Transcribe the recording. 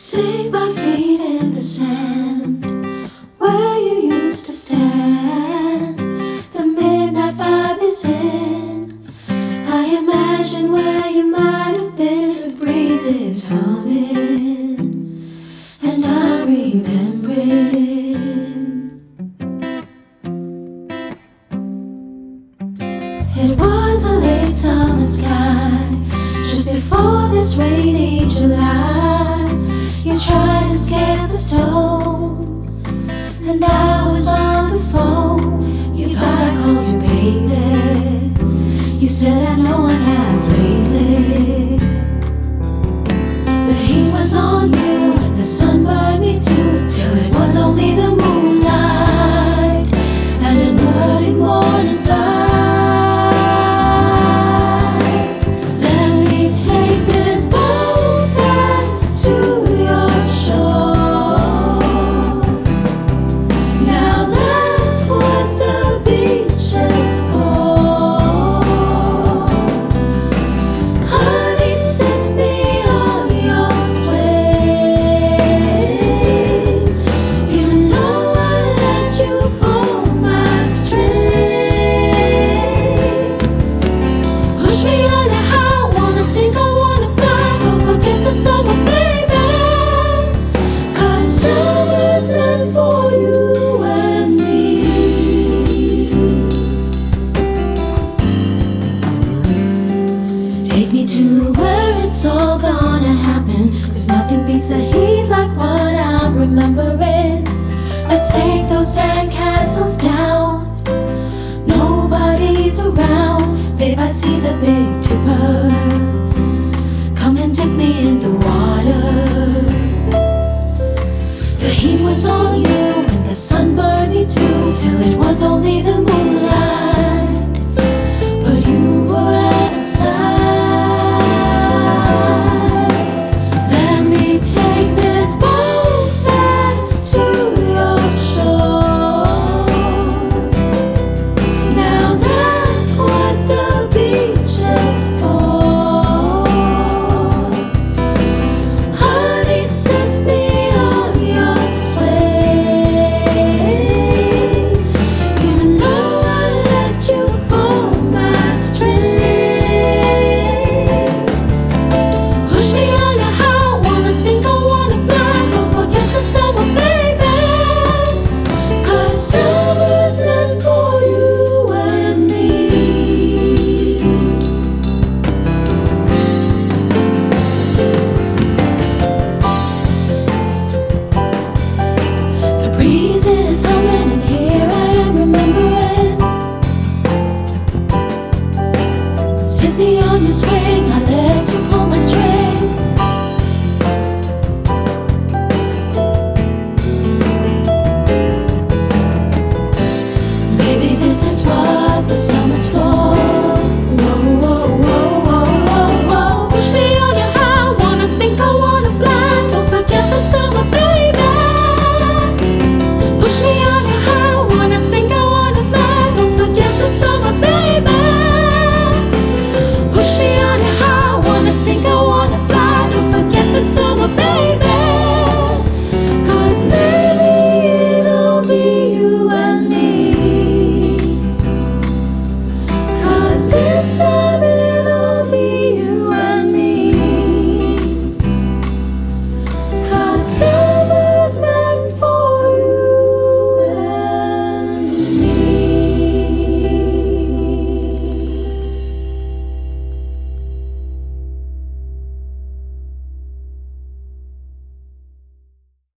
Sink my feet in the sand where you used to stand. The midnight vibe is in. I imagine where you might have been. The breeze is humming, and I'm remembering. It was a late summer sky, just before this rainy July. You said that no one has Nothing beats the heat like what I'm remembering. Let's take those sandcastles down. Nobody's around. Babe, I see the big dipper. Come and dip me in the water. The heat was on you and the sun burned me too till it was only the moonlight Sit me on your swing, I let you pull my string.